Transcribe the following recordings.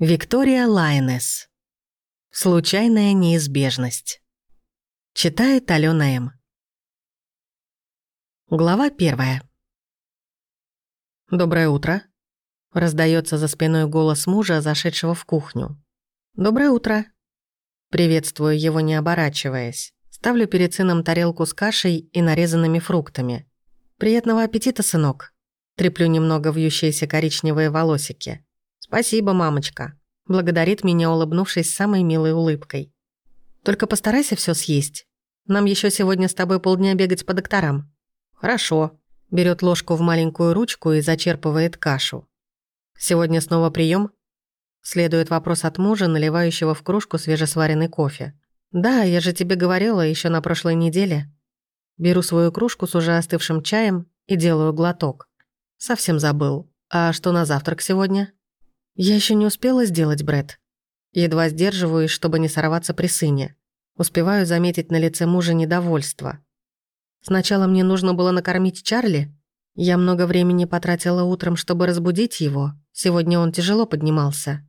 Виктория Лайнес. Случайная неизбежность. Читает Алена М. Глава первая. «Доброе утро», — раздается за спиной голос мужа, зашедшего в кухню. «Доброе утро». Приветствую его, не оборачиваясь. Ставлю перед сыном тарелку с кашей и нарезанными фруктами. «Приятного аппетита, сынок». Треплю немного вьющиеся коричневые волосики. «Спасибо, мамочка», — благодарит меня, улыбнувшись самой милой улыбкой. «Только постарайся все съесть. Нам еще сегодня с тобой полдня бегать по докторам». «Хорошо», — берет ложку в маленькую ручку и зачерпывает кашу. «Сегодня снова прием? Следует вопрос от мужа, наливающего в кружку свежесваренный кофе. «Да, я же тебе говорила еще на прошлой неделе». Беру свою кружку с уже остывшим чаем и делаю глоток. Совсем забыл. А что на завтрак сегодня? Я еще не успела сделать, Бред. Едва сдерживаюсь, чтобы не сорваться при сыне. Успеваю заметить на лице мужа недовольство. Сначала мне нужно было накормить Чарли. Я много времени потратила утром, чтобы разбудить его. Сегодня он тяжело поднимался.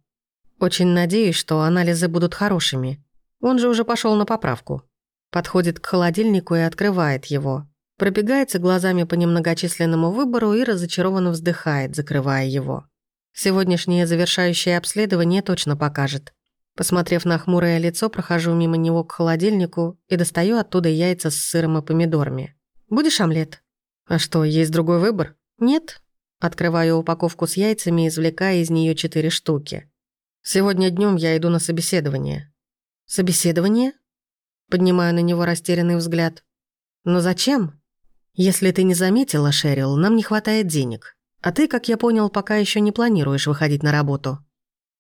Очень надеюсь, что анализы будут хорошими. Он же уже пошел на поправку. Подходит к холодильнику и открывает его. Пробегается глазами по немногочисленному выбору и разочарованно вздыхает, закрывая его. Сегодняшнее завершающее обследование точно покажет. Посмотрев на хмурое лицо, прохожу мимо него к холодильнику и достаю оттуда яйца с сыром и помидорами. «Будешь омлет?» «А что, есть другой выбор?» «Нет». Открываю упаковку с яйцами, извлекая из нее четыре штуки. «Сегодня днем я иду на собеседование». «Собеседование?» Поднимаю на него растерянный взгляд. «Но зачем?» «Если ты не заметила, Шерил, нам не хватает денег. А ты, как я понял, пока еще не планируешь выходить на работу.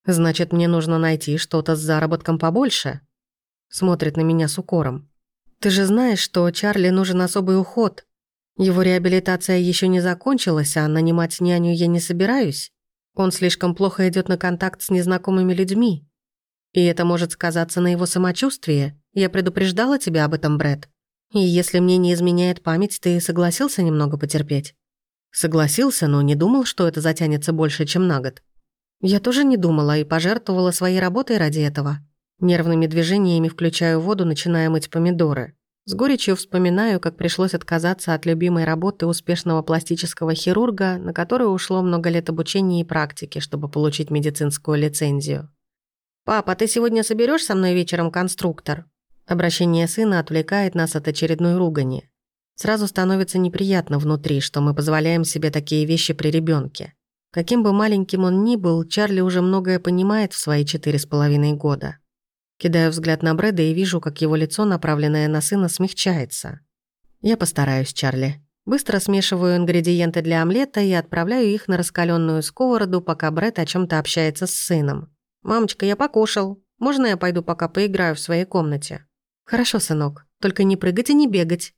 Значит, мне нужно найти что-то с заработком побольше. Смотрит на меня с укором. Ты же знаешь, что Чарли нужен особый уход. Его реабилитация еще не закончилась, а нанимать няню я не собираюсь. Он слишком плохо идет на контакт с незнакомыми людьми. И это может сказаться на его самочувствии. Я предупреждала тебя об этом, Брэд. И если мне не изменяет память, ты согласился немного потерпеть? Согласился, но не думал, что это затянется больше, чем на год. Я тоже не думала и пожертвовала своей работой ради этого. Нервными движениями включаю воду, начиная мыть помидоры. С горечью вспоминаю, как пришлось отказаться от любимой работы успешного пластического хирурга, на которую ушло много лет обучения и практики, чтобы получить медицинскую лицензию. «Папа, ты сегодня соберешь со мной вечером конструктор?» Обращение сына отвлекает нас от очередной ругани. Сразу становится неприятно внутри, что мы позволяем себе такие вещи при ребенке. Каким бы маленьким он ни был, Чарли уже многое понимает в свои четыре с половиной года. Кидаю взгляд на Брэда и вижу, как его лицо, направленное на сына, смягчается. Я постараюсь, Чарли. Быстро смешиваю ингредиенты для омлета и отправляю их на раскаленную сковороду, пока Брэд о чем то общается с сыном. «Мамочка, я покушал. Можно я пойду пока поиграю в своей комнате?» «Хорошо, сынок. Только не прыгать и не бегать.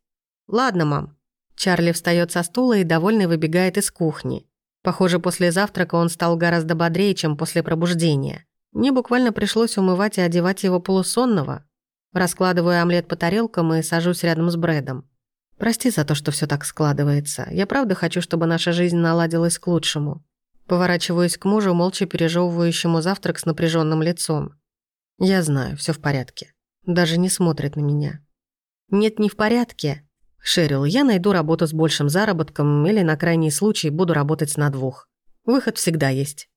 «Ладно, мам». Чарли встает со стула и довольный выбегает из кухни. Похоже, после завтрака он стал гораздо бодрее, чем после пробуждения. Мне буквально пришлось умывать и одевать его полусонного. Раскладываю омлет по тарелкам и сажусь рядом с Брэдом. Прости за то, что все так складывается. Я правда хочу, чтобы наша жизнь наладилась к лучшему. Поворачиваюсь к мужу, молча пережевывающему завтрак с напряженным лицом. Я знаю, все в порядке. Даже не смотрит на меня. Нет, не в порядке. «Шерил, я найду работу с большим заработком или на крайний случай буду работать на двух. Выход всегда есть».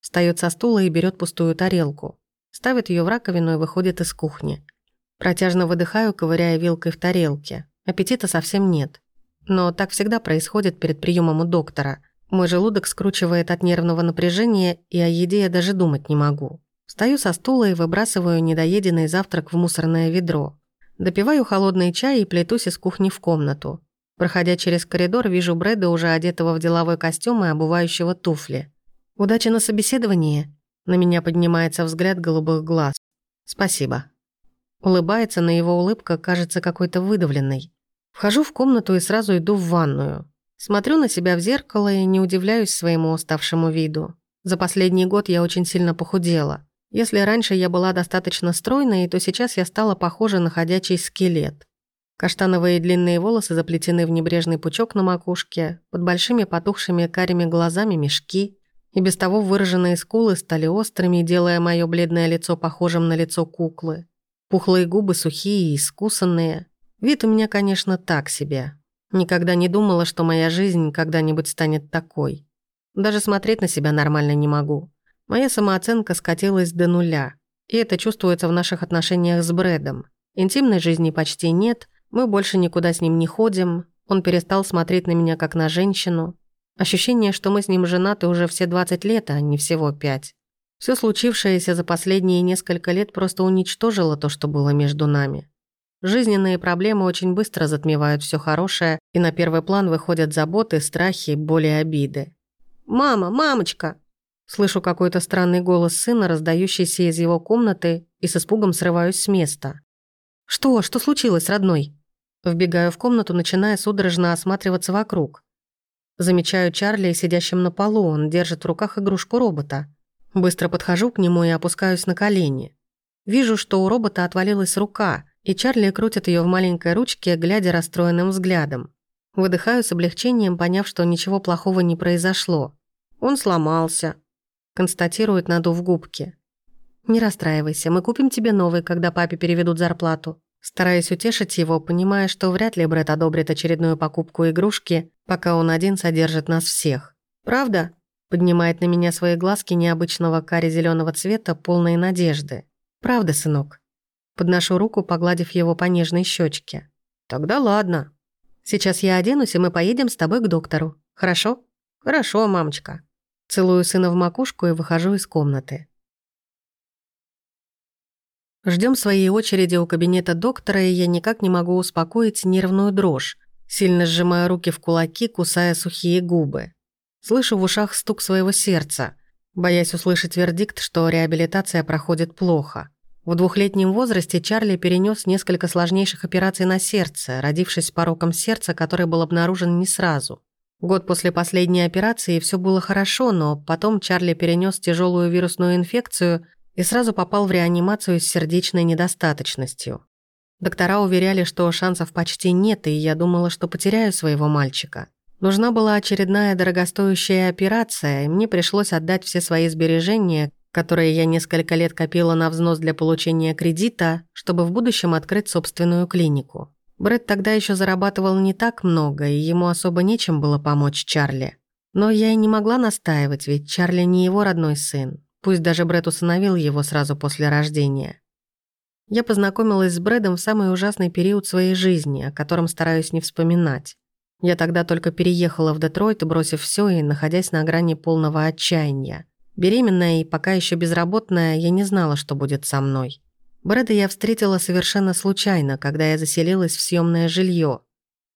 Встаёт со стула и берет пустую тарелку. Ставит ее в раковину и выходит из кухни. Протяжно выдыхаю, ковыряя вилкой в тарелке. Аппетита совсем нет. Но так всегда происходит перед приемом у доктора. Мой желудок скручивает от нервного напряжения, и о еде я даже думать не могу. Встаю со стула и выбрасываю недоеденный завтрак в мусорное ведро. Допиваю холодный чай и плетусь из кухни в комнату. Проходя через коридор, вижу Брэда, уже одетого в деловой костюм и обувающего туфли. «Удачи на собеседовании!» На меня поднимается взгляд голубых глаз. «Спасибо». Улыбается, но его улыбка кажется какой-то выдавленной. Вхожу в комнату и сразу иду в ванную. Смотрю на себя в зеркало и не удивляюсь своему уставшему виду. За последний год я очень сильно похудела. Если раньше я была достаточно стройной, то сейчас я стала похожа на ходячий скелет. Каштановые длинные волосы заплетены в небрежный пучок на макушке, под большими потухшими карими глазами мешки. И без того выраженные скулы стали острыми, делая мое бледное лицо похожим на лицо куклы. Пухлые губы сухие и искусанные. Вид у меня, конечно, так себе. Никогда не думала, что моя жизнь когда-нибудь станет такой. Даже смотреть на себя нормально не могу. Моя самооценка скатилась до нуля. И это чувствуется в наших отношениях с Брэдом. Интимной жизни почти нет, мы больше никуда с ним не ходим, он перестал смотреть на меня как на женщину. Ощущение, что мы с ним женаты уже все 20 лет, а не всего 5. Все случившееся за последние несколько лет просто уничтожило то, что было между нами. Жизненные проблемы очень быстро затмевают все хорошее, и на первый план выходят заботы, страхи, боли обиды. «Мама, мамочка!» Слышу какой-то странный голос сына, раздающийся из его комнаты, и с испугом срываюсь с места. «Что? Что случилось, родной?» Вбегаю в комнату, начиная судорожно осматриваться вокруг. Замечаю Чарли, сидящим на полу, он держит в руках игрушку робота. Быстро подхожу к нему и опускаюсь на колени. Вижу, что у робота отвалилась рука, и Чарли крутит ее в маленькой ручке, глядя расстроенным взглядом. Выдыхаю с облегчением, поняв, что ничего плохого не произошло. Он сломался. Констатирует, надув губки. «Не расстраивайся, мы купим тебе новый, когда папе переведут зарплату». Стараясь утешить его, понимая, что вряд ли Брэд одобрит очередную покупку игрушки, пока он один содержит нас всех. «Правда?» Поднимает на меня свои глазки необычного кари зеленого цвета, полные надежды. «Правда, сынок?» Подношу руку, погладив его по нежной щечке. «Тогда ладно. Сейчас я оденусь, и мы поедем с тобой к доктору. Хорошо?» «Хорошо, мамочка». Целую сына в макушку и выхожу из комнаты. Ждем своей очереди у кабинета доктора, и я никак не могу успокоить нервную дрожь, сильно сжимая руки в кулаки, кусая сухие губы. Слышу в ушах стук своего сердца, боясь услышать вердикт, что реабилитация проходит плохо. В двухлетнем возрасте Чарли перенес несколько сложнейших операций на сердце, родившись с пороком сердца, который был обнаружен не сразу. Год после последней операции все было хорошо, но потом Чарли перенес тяжелую вирусную инфекцию – и сразу попал в реанимацию с сердечной недостаточностью. Доктора уверяли, что шансов почти нет, и я думала, что потеряю своего мальчика. Нужна была очередная дорогостоящая операция, и мне пришлось отдать все свои сбережения, которые я несколько лет копила на взнос для получения кредита, чтобы в будущем открыть собственную клинику. Брэд тогда еще зарабатывал не так много, и ему особо нечем было помочь Чарли. Но я и не могла настаивать, ведь Чарли не его родной сын. Пусть даже Брэд усыновил его сразу после рождения. Я познакомилась с Брэдом в самый ужасный период своей жизни, о котором стараюсь не вспоминать. Я тогда только переехала в Детройт, бросив все и находясь на грани полного отчаяния. Беременная и пока еще безработная, я не знала, что будет со мной. Брэда я встретила совершенно случайно, когда я заселилась в съемное жилье.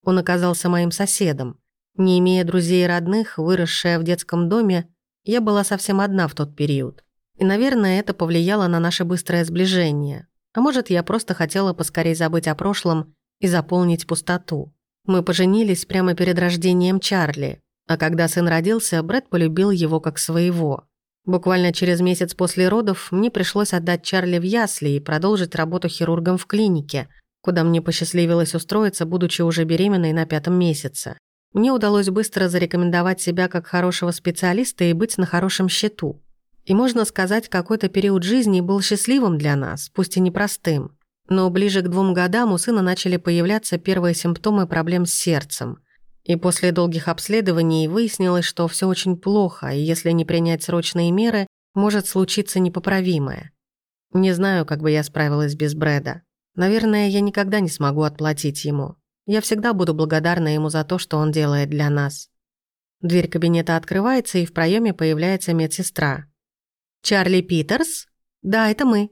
Он оказался моим соседом. Не имея друзей и родных, выросшая в детском доме, я была совсем одна в тот период. И, наверное, это повлияло на наше быстрое сближение. А может, я просто хотела поскорее забыть о прошлом и заполнить пустоту. Мы поженились прямо перед рождением Чарли, а когда сын родился, Брэд полюбил его как своего. Буквально через месяц после родов мне пришлось отдать Чарли в ясли и продолжить работу хирургом в клинике, куда мне посчастливилось устроиться, будучи уже беременной на пятом месяце. Мне удалось быстро зарекомендовать себя как хорошего специалиста и быть на хорошем счету. И можно сказать, какой-то период жизни был счастливым для нас, пусть и непростым. Но ближе к двум годам у сына начали появляться первые симптомы проблем с сердцем. И после долгих обследований выяснилось, что все очень плохо, и если не принять срочные меры, может случиться непоправимое. Не знаю, как бы я справилась без Брэда. Наверное, я никогда не смогу отплатить ему. Я всегда буду благодарна ему за то, что он делает для нас. Дверь кабинета открывается, и в проеме появляется медсестра. «Чарли Питерс?» «Да, это мы».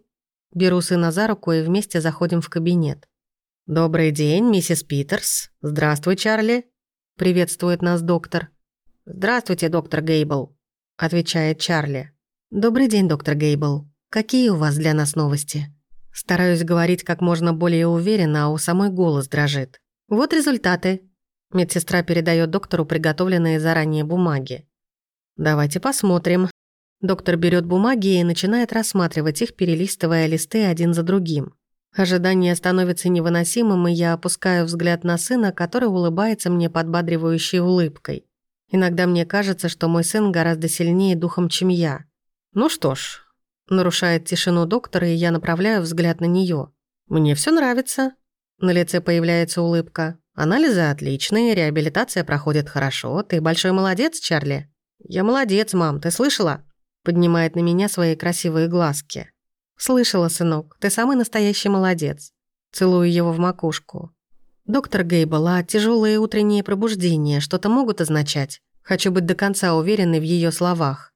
Беру сына за руку и вместе заходим в кабинет. «Добрый день, миссис Питерс. Здравствуй, Чарли», — приветствует нас доктор. «Здравствуйте, доктор Гейбл», — отвечает Чарли. «Добрый день, доктор Гейбл. Какие у вас для нас новости?» Стараюсь говорить как можно более уверенно, а у самой голос дрожит. Вот результаты. Медсестра передает доктору приготовленные заранее бумаги. Давайте посмотрим. Доктор берет бумаги и начинает рассматривать их, перелистывая листы один за другим. Ожидание становится невыносимым, и я опускаю взгляд на сына, который улыбается мне подбадривающей улыбкой. Иногда мне кажется, что мой сын гораздо сильнее духом, чем я. Ну что ж, нарушает тишину доктора, и я направляю взгляд на нее. Мне все нравится. На лице появляется улыбка. Анализы отличные, реабилитация проходит хорошо. Ты большой молодец, Чарли. Я молодец, мам, ты слышала? Поднимает на меня свои красивые глазки. Слышала, сынок, ты самый настоящий молодец. Целую его в макушку. «Доктор Гейбл, а тяжелые утренние пробуждения что-то могут означать? Хочу быть до конца уверенной в ее словах».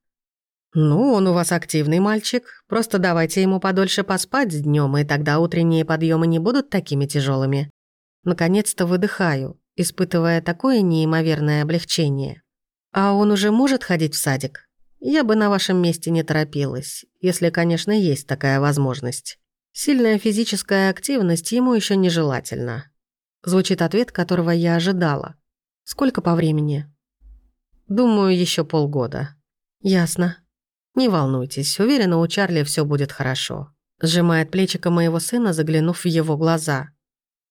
«Ну, он у вас активный мальчик. Просто давайте ему подольше поспать днем, и тогда утренние подъемы не будут такими тяжелыми. Наконец-то выдыхаю, испытывая такое неимоверное облегчение. «А он уже может ходить в садик? Я бы на вашем месте не торопилась, если, конечно, есть такая возможность. Сильная физическая активность ему еще нежелательна. Звучит ответ, которого я ожидала. Сколько по времени? Думаю, еще полгода. Ясно. Не волнуйтесь, уверена, у Чарли все будет хорошо. Сжимает плечико моего сына, заглянув в его глаза.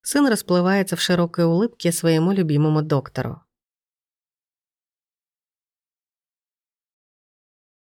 Сын расплывается в широкой улыбке своему любимому доктору.